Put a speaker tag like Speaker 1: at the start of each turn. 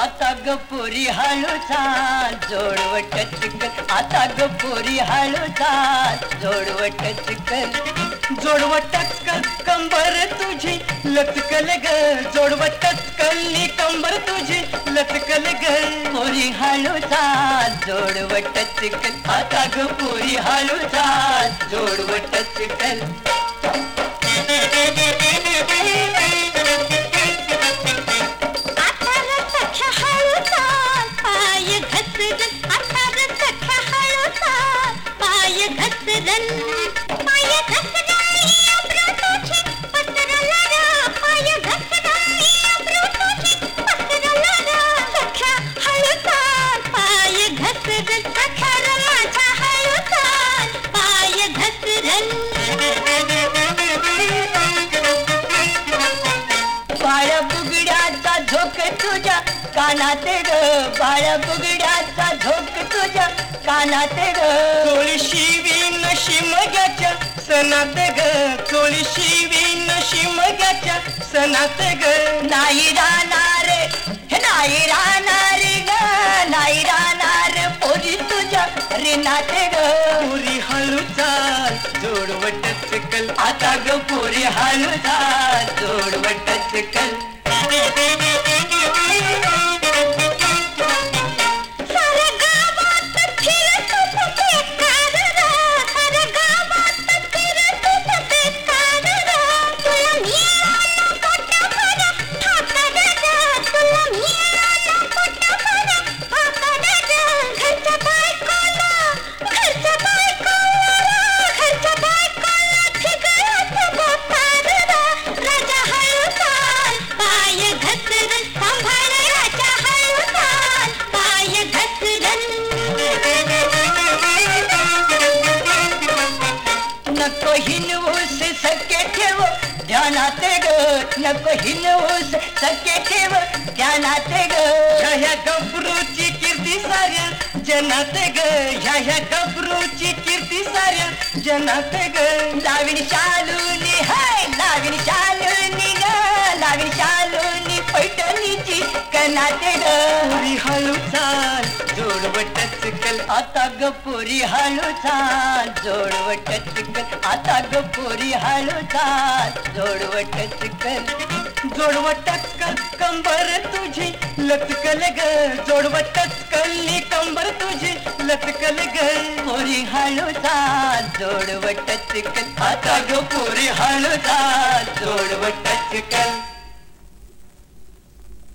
Speaker 1: आता ग पोरी हळूचा जोडवट चिकल आता ग पोरी हळूचा जोडवट चिकल जोडवटच कल कंबर तुझी लटकल ग. जोडवटच कल्ली कंबर तुझी लटकल ग. पोरी हळूचा जोडवट चिकल आता ग पोरी हळूचा जोडवट चिकल कानात ग बाळ्या बुगड्याचा झोक तुझ्या कानात ग शिवीन शिमग्याच्या सणात ग चोळी शिवीन शिमग्याच्या सणात ग. नाही राहणार हे नाही राहणार ग नाही राहणार पोरी तुझ्या रिनात ग. पुरी हळू चाल जोडवट चिकल आता ग पुरी हळू चाल जोडवट चिकल नको हिनवूस सके ठेव ध्यानात ग नको हिनवूस सके ठेव ध्यानात ग ह्या गबरूची कीर्ती साऱ्या जनात ग ह्या ह्या गबरूची कीर्ती साऱ्या जनात ग लावीन शालूनी हाय लावीन शालूनी ग लावीन शालूनी पैठणीची कनात ग हळू चाल जोडवटच कल. आता ग पोरी हळू चाल जोडवट चिकल आता ग पोरी हळू चाल जोडवट चिकल जोडवटच कल कंबर तुझी लटकल ग. जोडवटच कल्ली कंबर तुझी लटकल ग. पोरी हळू चाल जोडवट चिकल आता ग पोरी हळू चाल जोडवट चिकल